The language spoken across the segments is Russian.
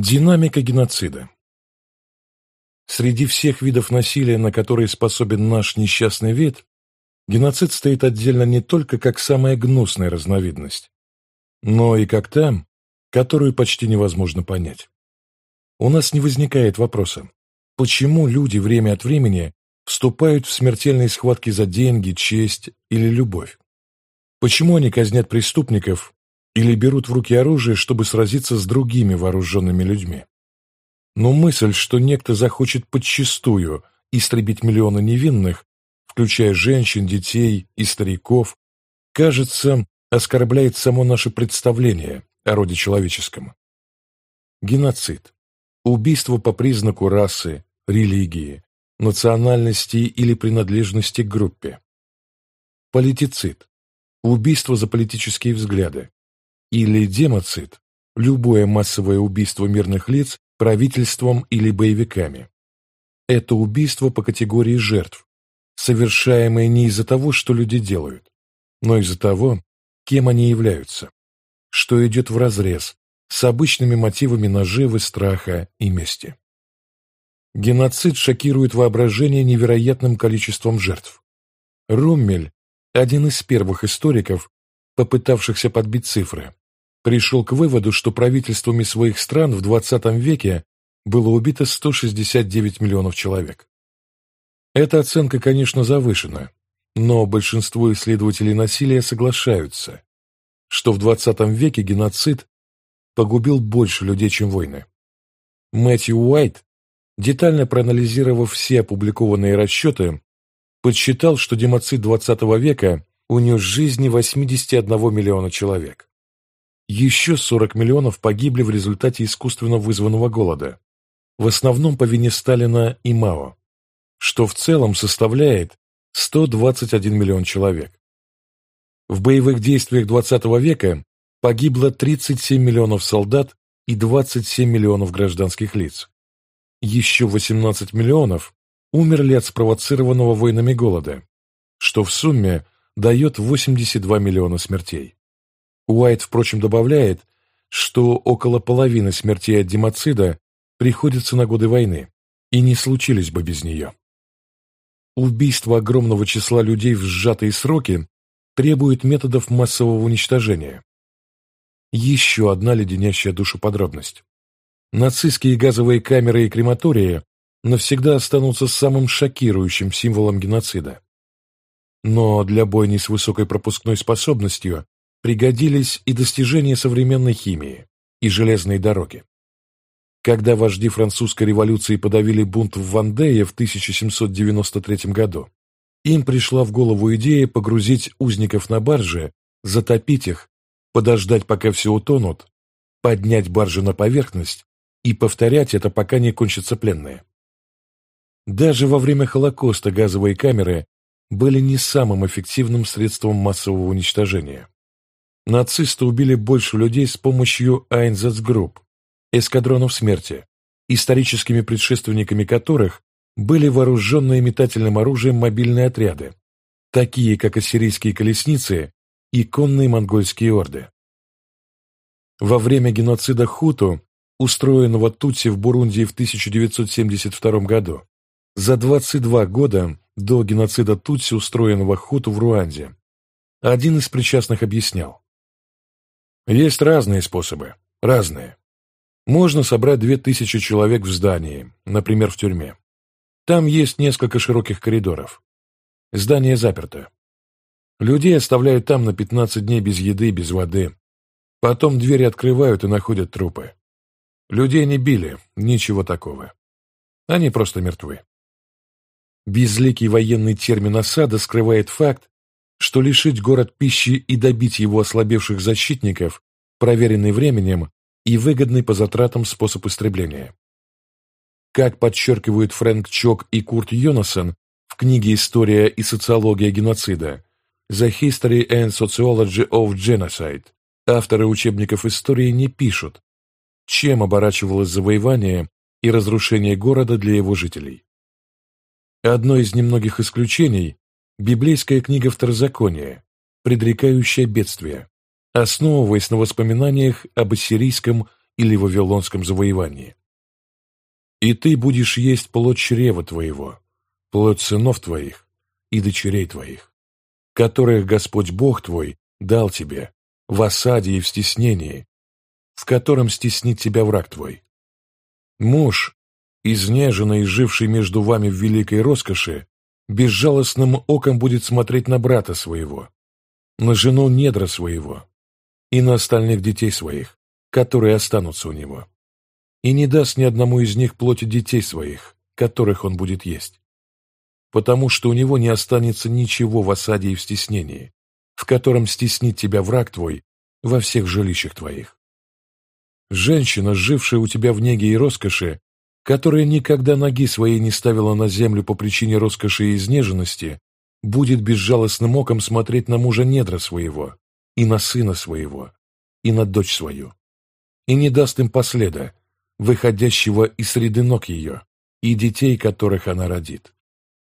Динамика геноцида Среди всех видов насилия, на которые способен наш несчастный вид, геноцид стоит отдельно не только как самая гнусная разновидность, но и как та, которую почти невозможно понять. У нас не возникает вопроса, почему люди время от времени вступают в смертельные схватки за деньги, честь или любовь. Почему они казнят преступников или берут в руки оружие, чтобы сразиться с другими вооруженными людьми? Но мысль, что некто захочет подчистую истребить миллионы невинных, включая женщин, детей и стариков, кажется, оскорбляет само наше представление о роде человеческом. Геноцид. Убийство по признаку расы, религии, национальности или принадлежности к группе. Политицид убийство за политические взгляды, или демоцид, любое массовое убийство мирных лиц правительством или боевиками. Это убийство по категории жертв, совершаемое не из-за того, что люди делают, но из-за того, кем они являются, что идет вразрез с обычными мотивами наживы, страха и мести. Геноцид шокирует воображение невероятным количеством жертв. Руммель один из первых историков, попытавшихся подбить цифры, пришел к выводу, что правительствами своих стран в 20 веке было убито 169 миллионов человек. Эта оценка, конечно, завышена, но большинство исследователей насилия соглашаются, что в 20 веке геноцид погубил больше людей, чем войны. Мэтью Уайт, детально проанализировав все опубликованные расчеты, подсчитал, что демоцид XX века унес жизни 81 миллиона человек. Еще 40 миллионов погибли в результате искусственно вызванного голода, в основном по вине Сталина и Мао, что в целом составляет 121 миллион человек. В боевых действиях XX века погибло 37 миллионов солдат и 27 миллионов гражданских лиц. Еще 18 миллионов умерли от спровоцированного войнами голода, что в сумме дает 82 миллиона смертей. Уайт, впрочем, добавляет, что около половины смертей от демоцида приходится на годы войны и не случились бы без нее. Убийство огромного числа людей в сжатые сроки требует методов массового уничтожения. Еще одна леденящая душу подробность. Нацистские газовые камеры и крематории навсегда останутся самым шокирующим символом геноцида. Но для бойни с высокой пропускной способностью пригодились и достижения современной химии, и железные дороги. Когда вожди французской революции подавили бунт в Вандее в 1793 году, им пришла в голову идея погрузить узников на баржи, затопить их, подождать, пока все утонут, поднять баржи на поверхность и повторять это, пока не кончатся пленные. Даже во время Холокоста газовые камеры были не самым эффективным средством массового уничтожения. Нацисты убили больше людей с помощью Айнзацгрупп, эскадронов смерти, историческими предшественниками которых были вооруженные метательным оружием мобильные отряды, такие как ассирийские колесницы и конные монгольские орды. Во время геноцида Хуту, устроенного Тутси в Бурундии в 1972 году, за 22 года до геноцида Тутси, устроенного Хуту в Руанде, один из причастных объяснял. Есть разные способы, разные. Можно собрать 2000 человек в здании, например, в тюрьме. Там есть несколько широких коридоров. Здание заперто. Людей оставляют там на 15 дней без еды, без воды. Потом двери открывают и находят трупы. Людей не били, ничего такого. Они просто мертвы. Безликий военный термин осада скрывает факт, что лишить город пищи и добить его ослабевших защитников проверенный временем и выгодный по затратам способ истребления. Как подчеркивают Фрэнк Чок и Курт Йонасон в книге «История и социология геноцида» The History and Sociology of Genocide, авторы учебников истории не пишут, чем оборачивалось завоевание и разрушение города для его жителей. Одно из немногих исключений – библейская книга Второзакония, предрекающая бедствие, основываясь на воспоминаниях об ассирийском или вавилонском завоевании. И ты будешь есть плоть чрева твоего, плоть сынов твоих и дочерей твоих, которых Господь Бог твой дал тебе в осаде и в стеснении, в котором стеснит тебя враг твой. Муж, изнеженный и живший между вами в великой роскоши, безжалостным оком будет смотреть на брата своего, на жену недра своего и на остальных детей своих, которые останутся у него и не даст ни одному из них плоти детей своих, которых он будет есть. Потому что у него не останется ничего в осаде и в стеснении, в котором стеснит тебя враг твой во всех жилищах твоих. Женщина, жившая у тебя в неге и роскоши, которая никогда ноги своей не ставила на землю по причине роскоши и изнеженности, будет безжалостным оком смотреть на мужа недра своего, и на сына своего, и на дочь свою, и не даст им последа, выходящего из среды ног ее, и детей, которых она родит.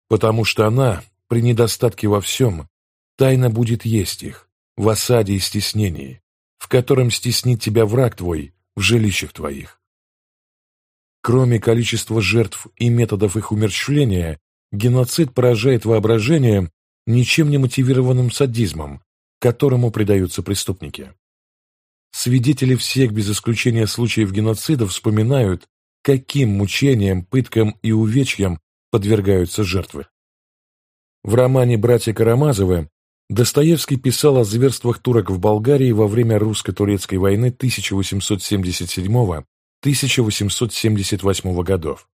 Потому что она, при недостатке во всем, тайно будет есть их, в осаде и стеснении, в котором стеснит тебя враг твой в жилищах твоих. Кроме количества жертв и методов их умерщвления, геноцид поражает воображение ничем не мотивированным садизмом, которому предаются преступники. Свидетели всех без исключения случаев геноцида вспоминают, каким мучениям, пыткам и увечьям подвергаются жертвы. В романе «Братья Карамазовы» Достоевский писал о зверствах турок в Болгарии во время русско-турецкой войны 1877-1878 годов,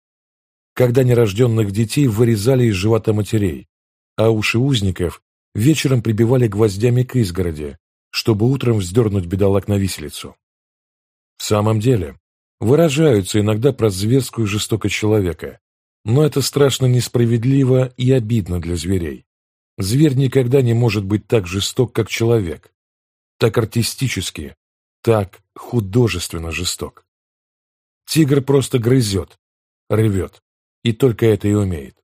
когда нерожденных детей вырезали из живота матерей, а уши узников вечером прибивали гвоздями к изгороди, чтобы утром вздернуть бедолаг на виселицу. В самом деле, выражаются иногда про зверскую жестокость человека, но это страшно несправедливо и обидно для зверей. Зверь никогда не может быть так жесток, как человек, так артистически, так художественно жесток. Тигр просто грызет, рвет, и только это и умеет.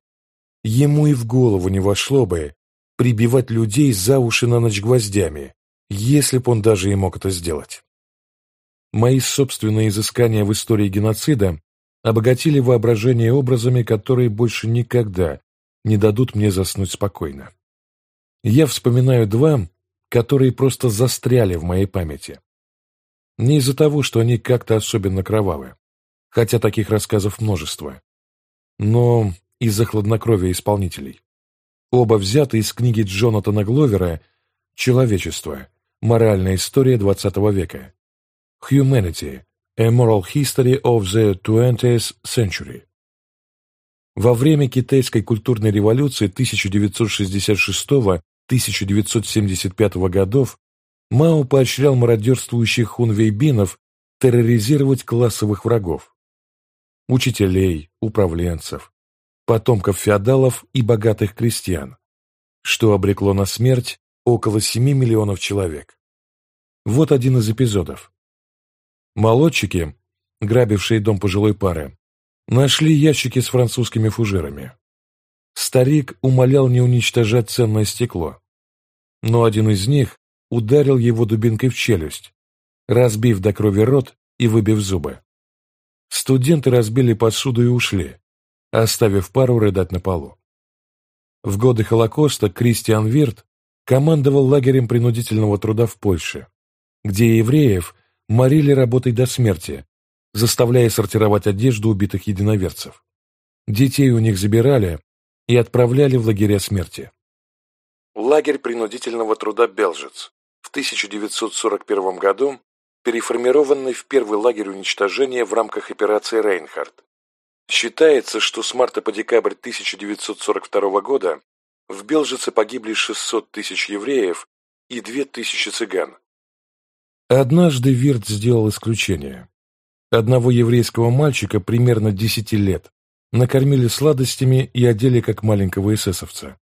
Ему и в голову не вошло бы прибивать людей за уши на ночь гвоздями, если б он даже и мог это сделать. Мои собственные изыскания в истории геноцида обогатили воображение образами, которые больше никогда не дадут мне заснуть спокойно. Я вспоминаю два, которые просто застряли в моей памяти. Не из-за того, что они как-то особенно кровавы, хотя таких рассказов множество, но из-за хладнокровия исполнителей. Оба взяты из книги Джонатана Гловера «Человечество. Моральная история XX века. Humanity. A Moral History of the 20th Century. Во время китайской культурной революции 1966-1975 годов Мао поощрял мародерствующих хунвейбинов терроризировать классовых врагов – учителей, управленцев, потомков феодалов и богатых крестьян, что обрекло на смерть около 7 миллионов человек. Вот один из эпизодов. Молодчики, грабившие дом пожилой пары, нашли ящики с французскими фужерами. Старик умолял не уничтожать ценное стекло, но один из них ударил его дубинкой в челюсть, разбив до крови рот и выбив зубы. Студенты разбили посуду и ушли, оставив пару рыдать на полу. В годы Холокоста Кристиан Вирт командовал лагерем принудительного труда в Польше, где евреев морили работой до смерти, заставляя сортировать одежду убитых единоверцев. Детей у них забирали и отправляли в лагеря смерти. Лагерь принудительного труда Белжец в 1941 году переформированный в первый лагерь уничтожения в рамках операции «Рейнхард». Считается, что с марта по декабрь 1942 года в Белжице погибли 600 тысяч евреев и 2 тысячи цыган. Однажды Вирт сделал исключение. Одного еврейского мальчика примерно 10 лет накормили сладостями и одели как маленького эсэсовца.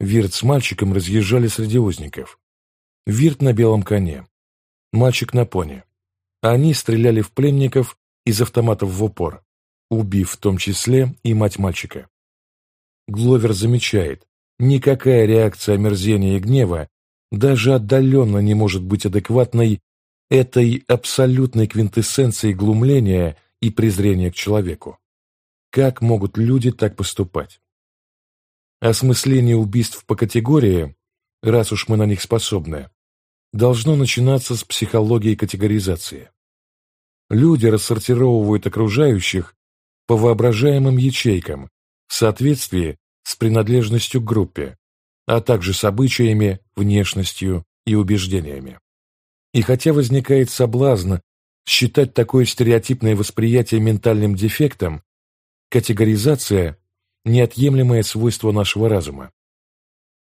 Вирт с мальчиком разъезжали среди узников. Вирт на белом коне, мальчик на пони. Они стреляли в пленников из автоматов в упор, убив в том числе и мать мальчика. Гловер замечает, никакая реакция омерзения и гнева даже отдаленно не может быть адекватной этой абсолютной квинтэссенцией глумления и презрения к человеку. Как могут люди так поступать? Осмысление убийств по категории, раз уж мы на них способны, должно начинаться с психологии категоризации. Люди рассортировывают окружающих по воображаемым ячейкам в соответствии с принадлежностью к группе, а также с обычаями, внешностью и убеждениями. И хотя возникает соблазн считать такое стереотипное восприятие ментальным дефектом, категоризация – неотъемлемое свойство нашего разума.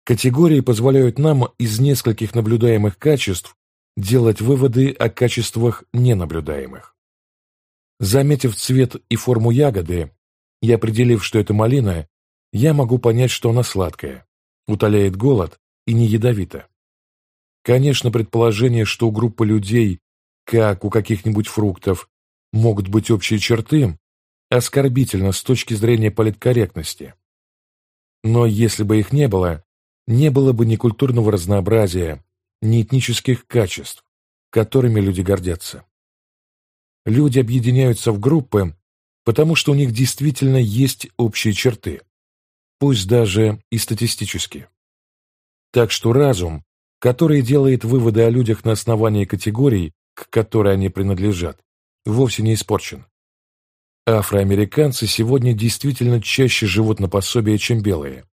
Категории позволяют нам из нескольких наблюдаемых качеств делать выводы о качествах ненаблюдаемых. Заметив цвет и форму ягоды и определив, что это малина, я могу понять, что она сладкая, утоляет голод и не ядовита. Конечно, предположение, что у группы людей, как у каких-нибудь фруктов, могут быть общие черты, оскорбительно с точки зрения политкорректности. Но если бы их не было, не было бы ни культурного разнообразия, ни этнических качеств, которыми люди гордятся. Люди объединяются в группы, потому что у них действительно есть общие черты, пусть даже и статистически. Так что разум, который делает выводы о людях на основании категорий, к которой они принадлежат, вовсе не испорчен. Афроамериканцы сегодня действительно чаще живут на пособие, чем белые.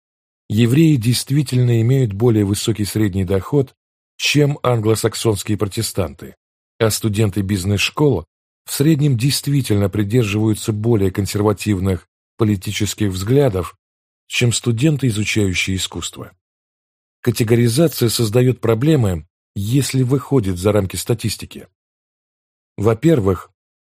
Евреи действительно имеют более высокий средний доход, чем англосаксонские протестанты, а студенты бизнес-школ в среднем действительно придерживаются более консервативных политических взглядов, чем студенты, изучающие искусство. Категоризация создает проблемы, если выходит за рамки статистики. Во-первых,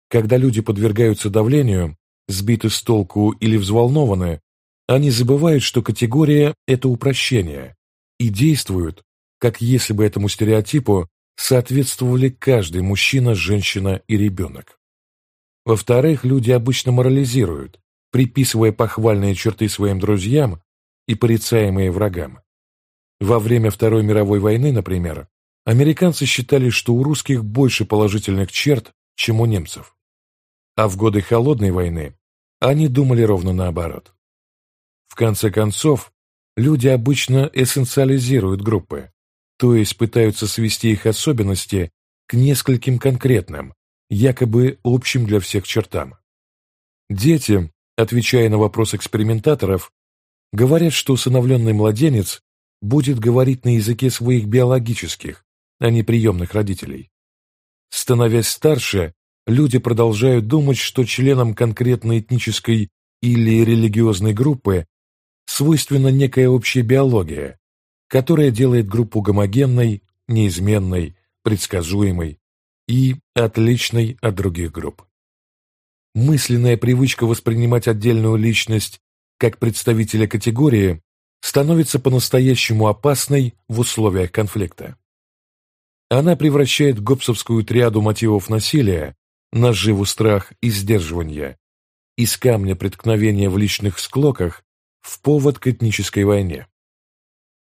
когда люди подвергаются давлению, сбиты с толку или взволнованы, они забывают, что категория – это упрощение, и действуют, как если бы этому стереотипу соответствовали каждый мужчина, женщина и ребенок. Во-вторых, люди обычно морализируют, приписывая похвальные черты своим друзьям и порицаемые врагам. Во время Второй мировой войны, например, американцы считали, что у русских больше положительных черт, чем у немцев. А в годы Холодной войны они думали ровно наоборот. В конце концов, люди обычно эссенциализируют группы, то есть пытаются свести их особенности к нескольким конкретным, якобы общим для всех чертам. Дети, отвечая на вопрос экспериментаторов, говорят, что усыновленный младенец будет говорить на языке своих биологических, а не приемных родителей. Становясь старше, люди продолжают думать, что членам конкретной этнической или религиозной группы свойственна некая общая биология, которая делает группу гомогенной, неизменной, предсказуемой и отличной от других групп. Мысленная привычка воспринимать отдельную личность как представителя категории становится по-настоящему опасной в условиях конфликта. Она превращает гоббсовскую триаду мотивов насилия, наживу страх и сдерживания, из камня преткновения в личных склоках в повод к этнической войне.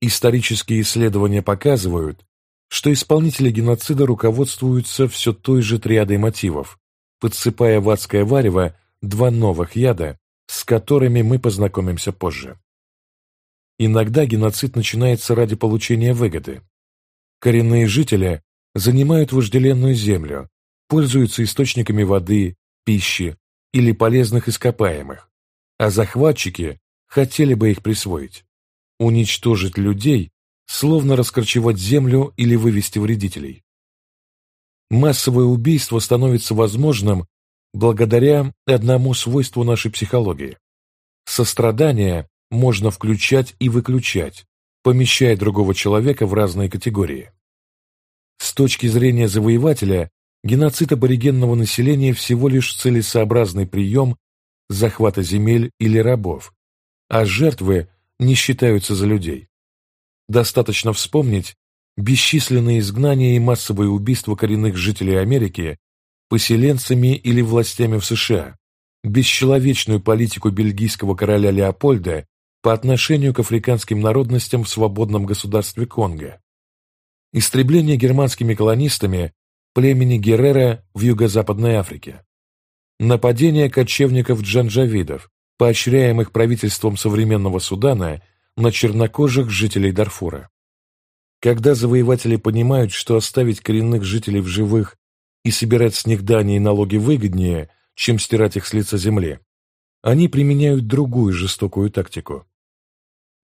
Исторические исследования показывают, что исполнители геноцида руководствуются все той же триадой мотивов, подсыпая в адское варево два новых яда, с которыми мы познакомимся позже. Иногда геноцид начинается ради получения выгоды. Коренные жители занимают вожделенную землю, пользуются источниками воды, пищи или полезных ископаемых, а захватчики хотели бы их присвоить. Уничтожить людей, словно раскорчевать землю или вывести вредителей. Массовое убийство становится возможным благодаря одному свойству нашей психологии. Сострадание можно включать и выключать, помещая другого человека в разные категории. С точки зрения завоевателя, геноцид аборигенного населения всего лишь целесообразный прием захвата земель или рабов, а жертвы не считаются за людей. Достаточно вспомнить, бесчисленные изгнания и массовые убийства коренных жителей Америки поселенцами или властями в США, бесчеловечную политику бельгийского короля Леопольда по отношению к африканским народностям в свободном государстве Конго, истребление германскими колонистами племени Геррера в Юго-Западной Африке. Нападение кочевников-джанджавидов, поощряемых правительством современного Судана на чернокожих жителей Дарфура. Когда завоеватели понимают, что оставить коренных жителей в живых и собирать с них дани и налоги выгоднее, чем стирать их с лица земли, они применяют другую жестокую тактику.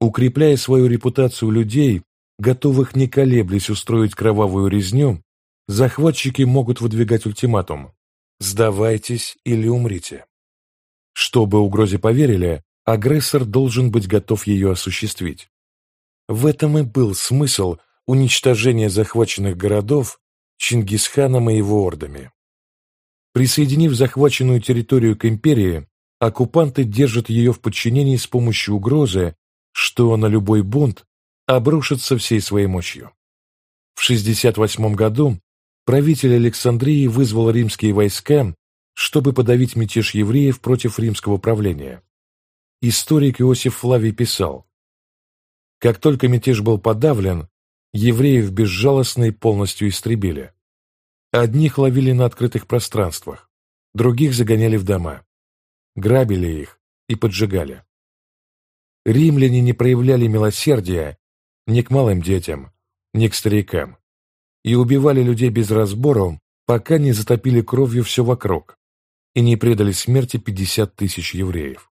Укрепляя свою репутацию людей, готовых не колеблясь устроить кровавую резню, захватчики могут выдвигать ультиматум «Сдавайтесь или умрите». Чтобы угрозе поверили, агрессор должен быть готов ее осуществить. В этом и был смысл уничтожения захваченных городов Чингисханом и его ордами. Присоединив захваченную территорию к империи, оккупанты держат ее в подчинении с помощью угрозы, что на любой бунт обрушится всей своей мощью. В 68 году правитель Александрии вызвал римские войска, чтобы подавить мятеж евреев против римского правления. Историк Иосиф Флавий писал, «Как только мятеж был подавлен, евреев безжалостно и полностью истребили. Одних ловили на открытых пространствах, других загоняли в дома, грабили их и поджигали. Римляне не проявляли милосердия ни к малым детям, ни к старикам, и убивали людей без разбору, пока не затопили кровью все вокруг и не предали смерти 50 тысяч евреев.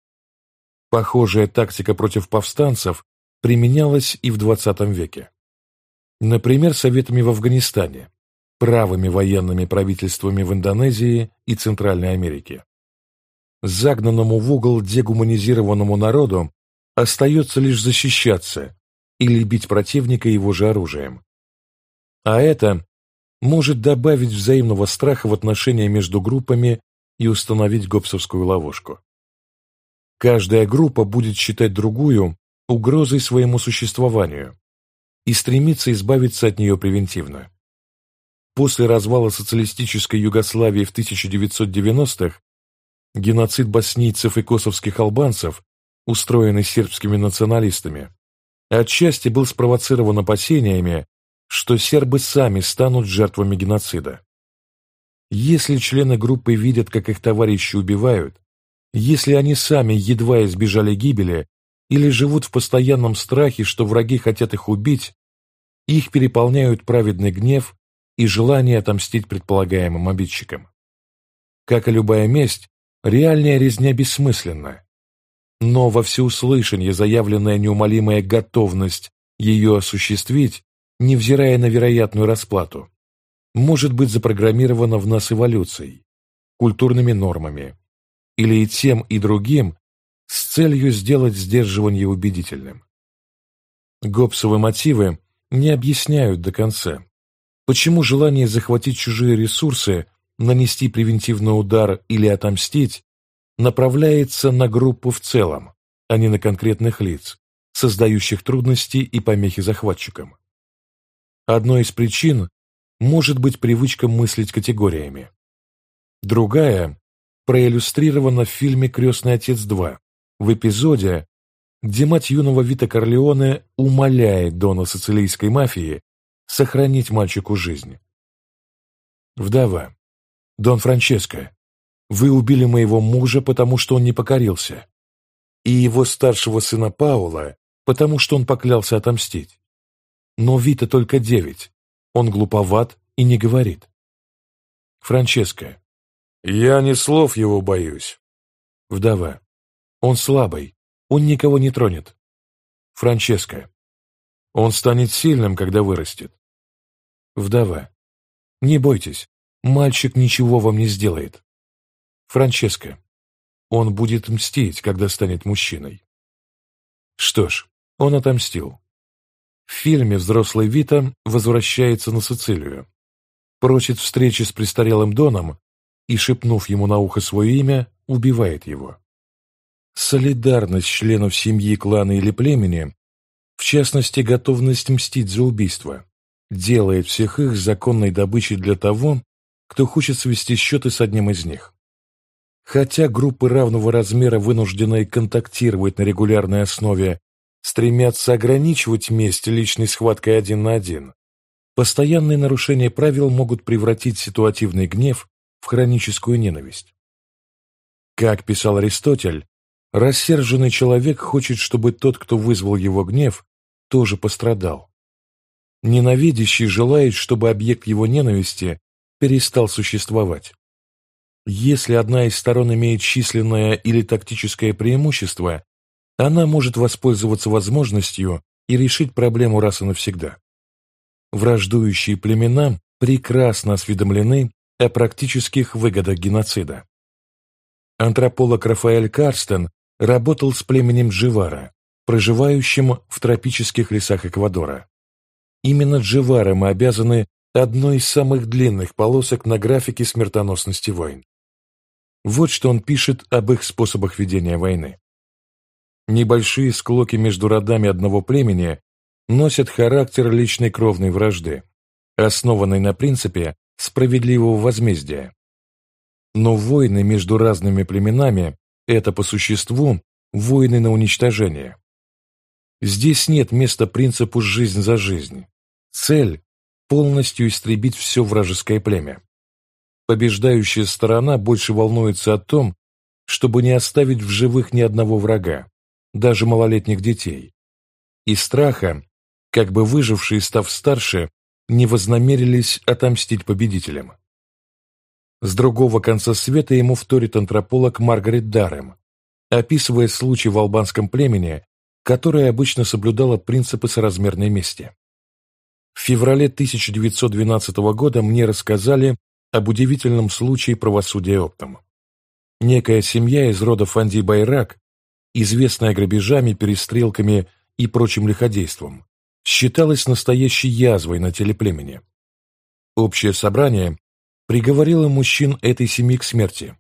Похожая тактика против повстанцев применялась и в XX веке. Например, советами в Афганистане, правыми военными правительствами в Индонезии и Центральной Америке. Загнанному в угол дегуманизированному народу остается лишь защищаться или бить противника его же оружием. А это может добавить взаимного страха в отношения между группами и установить гопсовскую ловушку. Каждая группа будет считать другую угрозой своему существованию и стремиться избавиться от нее превентивно. После развала социалистической Югославии в 1990-х геноцид боснийцев и косовских албанцев, устроенный сербскими националистами, отчасти был спровоцирован опасениями, что сербы сами станут жертвами геноцида. Если члены группы видят, как их товарищи убивают, если они сами едва избежали гибели или живут в постоянном страхе, что враги хотят их убить, их переполняют праведный гнев и желание отомстить предполагаемым обидчикам. Как и любая месть, реальная резня бессмысленна. Но во всеуслышание заявленная неумолимая готовность ее осуществить, невзирая на вероятную расплату, может быть запрограммирована в нас эволюцией, культурными нормами, или и тем, и другим с целью сделать сдерживание убедительным. Гоббсовы мотивы не объясняют до конца, почему желание захватить чужие ресурсы, нанести превентивный удар или отомстить направляется на группу в целом, а не на конкретных лиц, создающих трудности и помехи захватчикам. Одной из причин может быть привычка мыслить категориями. Другая проиллюстрирована в фильме «Крестный отец 2», в эпизоде, где мать юного Вита Корлеоне умоляет Дона сицилийской мафии сохранить мальчику жизнь. Вдова. Дон Франческо, вы убили моего мужа, потому что он не покорился, и его старшего сына Паула, потому что он поклялся отомстить. Но Вита только девять, он глуповат и не говорит. Франческо. Я не слов его боюсь. Вдова. Он слабый, он никого не тронет. Франческо. Он станет сильным, когда вырастет. Вдова. Не бойтесь, мальчик ничего вам не сделает. Франческо. Он будет мстить, когда станет мужчиной. Что ж, он отомстил. В фильме взрослый Вита возвращается на Сицилию, просит встречи с престарелым Доном и, шепнув ему на ухо свое имя, убивает его. Солидарность членов семьи, клана или племени, в частности, готовность мстить за убийство, делает всех их законной добычей для того, кто хочет свести счеты с одним из них. Хотя группы равного размера, вынужденные контактировать на регулярной основе, стремятся ограничивать месть личной схваткой один на один, Постоянные нарушения правил могут превратить ситуативный гнев в хроническую ненависть. Как писал Аристотель, рассерженный человек хочет, чтобы тот, кто вызвал его гнев, тоже пострадал. Ненавидящий желает, чтобы объект его ненависти перестал существовать. Если одна из сторон имеет численное или тактическое преимущество, она может воспользоваться возможностью и решить проблему раз и навсегда. Враждующие племена прекрасно осведомлены о практических выгодах геноцида. Антрополог Рафаэль Карстен работал с племенем Дживара, проживающим в тропических лесах Эквадора. Именно Дживара мы обязаны одной из самых длинных полосок на графике смертоносности войн. Вот что он пишет об их способах ведения войны. Небольшие склоки между родами одного племени носят характер личной кровной вражды, основанной на принципе справедливого возмездия. Но войны между разными племенами – это по существу войны на уничтожение. Здесь нет места принципу «жизнь за жизнь». Цель – полностью истребить все вражеское племя. Побеждающая сторона больше волнуется о том, чтобы не оставить в живых ни одного врага, даже малолетних детей. И страха, как бы выжившие, став старше, не вознамерились отомстить победителям. С другого конца света ему вторит антрополог Маргарет Даррем, описывая случай в албанском племени, которое обычно соблюдало принципы соразмерной мести. В феврале 1912 года мне рассказали об удивительном случае правосудия оптом. Некая семья из рода Фанди Байрак, известная грабежами, перестрелками и прочим лиходейством, считалась настоящей язвой на теле племени. Общее собрание приговорило мужчин этой семьи к смерти.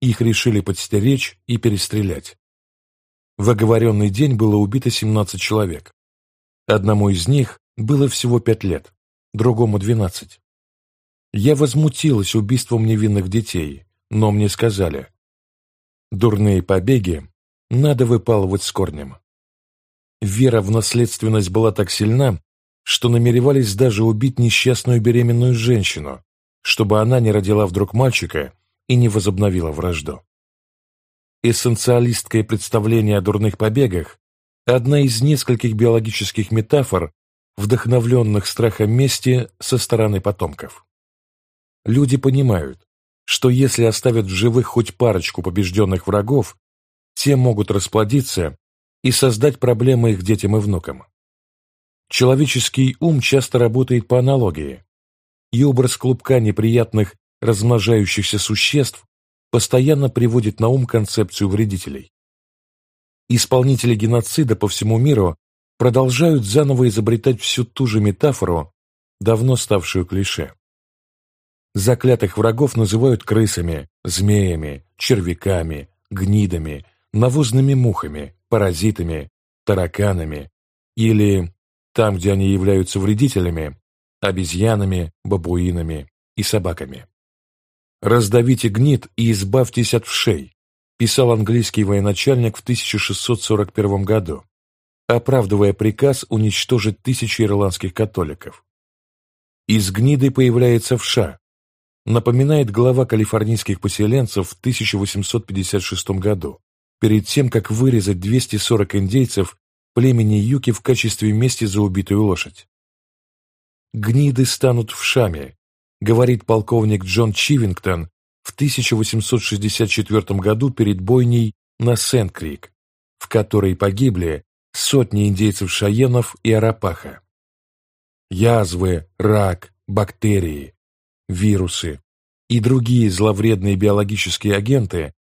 Их решили подстеречь и перестрелять. В оговоренный день было убито 17 человек. Одному из них было всего пять лет, другому двенадцать. Я возмутилась убийством невинных детей, но мне сказали, дурные побеги надо выпалывать с корнем. Вера в наследственность была так сильна, что намеревались даже убить несчастную беременную женщину, чтобы она не родила вдруг мальчика и не возобновила вражду. Эссенциалистское представление о дурных побегах – одна из нескольких биологических метафор, вдохновленных страхом мести со стороны потомков. Люди понимают, что если оставят в живых хоть парочку побежденных врагов, те могут расплодиться и создать проблемы их детям и внукам. Человеческий ум часто работает по аналогии, и образ клубка неприятных размножающихся существ постоянно приводит на ум концепцию вредителей. Исполнители геноцида по всему миру продолжают заново изобретать всю ту же метафору, давно ставшую клише. Заклятых врагов называют крысами, змеями, червяками, гнидами, навозными мухами, паразитами, тараканами или, там, где они являются вредителями, обезьянами, бабуинами и собаками. «Раздавите гнид и избавьтесь от вшей», писал английский военачальник в 1641 году, оправдывая приказ уничтожить тысячи ирландских католиков. Из гниды появляется вша, напоминает глава калифорнийских поселенцев в 1856 году, перед тем, как вырезать 240 индейцев племени Юки в качестве мести за убитую лошадь. «Гниды станут вшами», говорит полковник Джон Чивингтон в 1864 году перед бойней на Сент-Крик, в которой погибли сотни индейцев-шаенов и арапаха. Язвы, рак, бактерии, вирусы и другие зловредные биологические агенты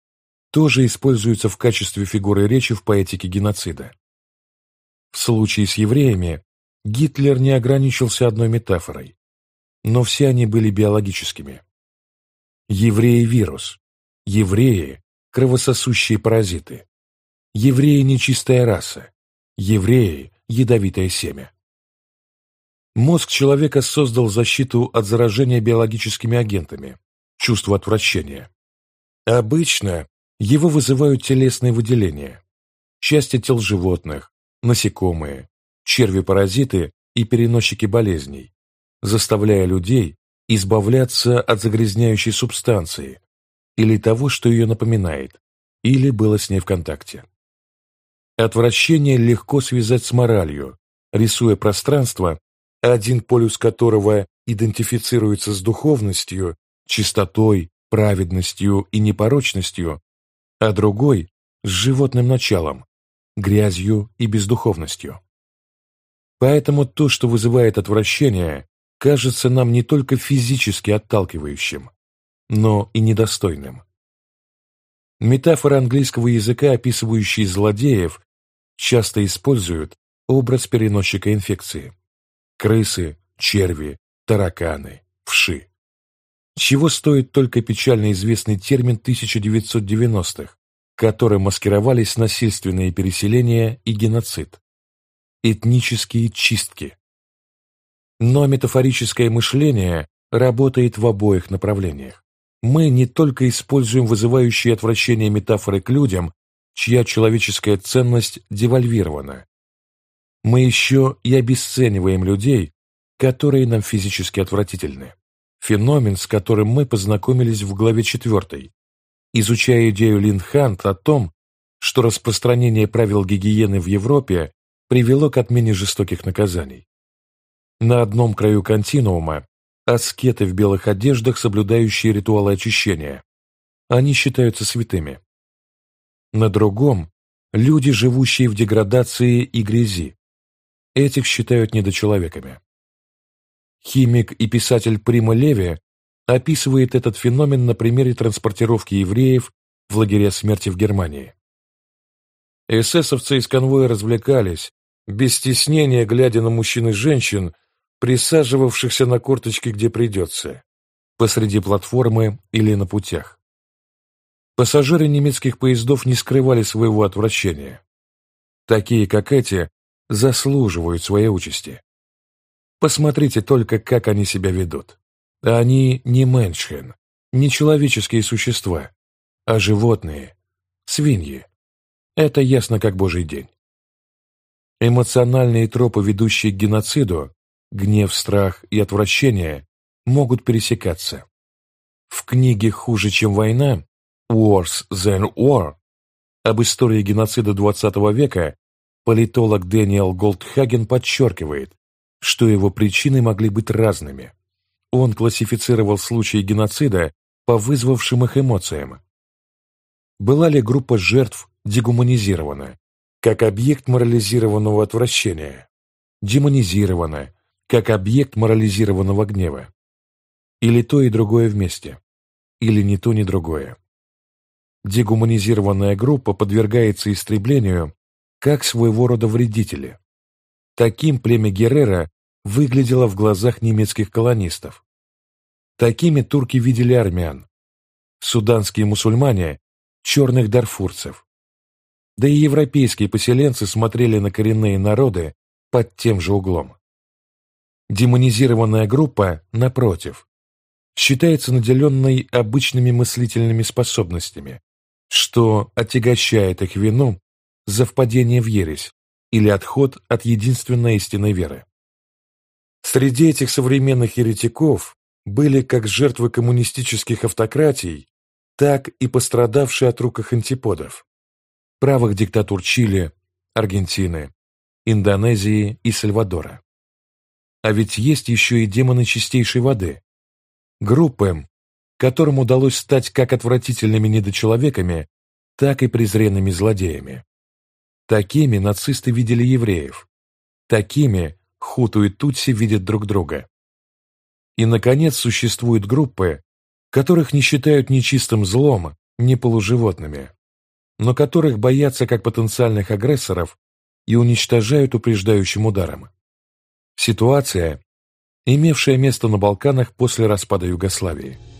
тоже используются в качестве фигуры речи в поэтике геноцида. В случае с евреями Гитлер не ограничился одной метафорой, но все они были биологическими. Евреи – вирус, евреи – кровососущие паразиты, евреи – нечистая раса, евреи – ядовитое семя. Мозг человека создал защиту от заражения биологическими агентами, чувство отвращения. Обычно его вызывают телесные выделения, части тел животных, насекомые, черви-паразиты и переносчики болезней, заставляя людей избавляться от загрязняющей субстанции или того, что ее напоминает, или было с ней в контакте. Отвращение легко связать с моралью, рисуя пространство, один полюс которого идентифицируется с духовностью, чистотой, праведностью и непорочностью, а другой – с животным началом, грязью и бездуховностью. Поэтому то, что вызывает отвращение, кажется нам не только физически отталкивающим, но и недостойным. Метафоры английского языка, описывающие злодеев, часто используют образ переносчика инфекции. Крысы, черви, тараканы, вши. Чего стоит только печально известный термин 1990-х, которым маскировались насильственные переселения и геноцид. Этнические чистки. Но метафорическое мышление работает в обоих направлениях. Мы не только используем вызывающие отвращение метафоры к людям, чья человеческая ценность девальвирована. Мы еще и обесцениваем людей, которые нам физически отвратительны. Феномен, с которым мы познакомились в главе 4, изучая идею Линдхант о том, что распространение правил гигиены в Европе привело к отмене жестоких наказаний. На одном краю континуума аскеты в белых одеждах, соблюдающие ритуалы очищения. Они считаются святыми. На другом – люди, живущие в деградации и грязи. Этих считают недочеловеками. Химик и писатель Прима Леви описывает этот феномен на примере транспортировки евреев в лагеря смерти в Германии. Эсэсовцы из конвоя развлекались, без стеснения глядя на мужчин и женщин, присаживавшихся на корточки где придется, посреди платформы или на путях. Пассажиры немецких поездов не скрывали своего отвращения. Такие, как эти, заслуживают своей участи. Посмотрите только, как они себя ведут. Они не меншхен, не человеческие существа, а животные, свиньи. Это ясно как божий день. Эмоциональные тропы, ведущие к геноциду, гнев, страх и отвращение, могут пересекаться. В книге «Хуже, чем война» «Worse than War» об истории геноцида XX века политолог Дэниел Голдхаген подчеркивает, что его причины могли быть разными. Он классифицировал случаи геноцида по вызвавшим их эмоциям. Была ли группа жертв дегуманизирована, как объект морализированного отвращения, демонизирована, как объект морализированного гнева? Или то и другое вместе? Или ни то, ни другое? Дегуманизированная группа подвергается истреблению как своего рода вредители. Таким племя Геррера выглядело в глазах немецких колонистов. Такими турки видели армян, суданские мусульмане – черных дарфурцев. Да и европейские поселенцы смотрели на коренные народы под тем же углом. Демонизированная группа, напротив, считается наделенной обычными мыслительными способностями, что отягощает их вину за впадение в ересь, или отход от единственной истинной веры. Среди этих современных еретиков были как жертвы коммунистических автократий, так и пострадавшие от рук их антиподов, правых диктатур Чили, Аргентины, Индонезии и Сальвадора. А ведь есть еще и демоны чистейшей воды, группы, которым удалось стать как отвратительными недочеловеками, так и презренными злодеями. Такими нацисты видели евреев. Такими хуту и тутси видят друг друга. И, наконец, существуют группы, которых не считают ни чистым злом, ни полуживотными, но которых боятся как потенциальных агрессоров и уничтожают упреждающим ударом. Ситуация, имевшая место на Балканах после распада Югославии –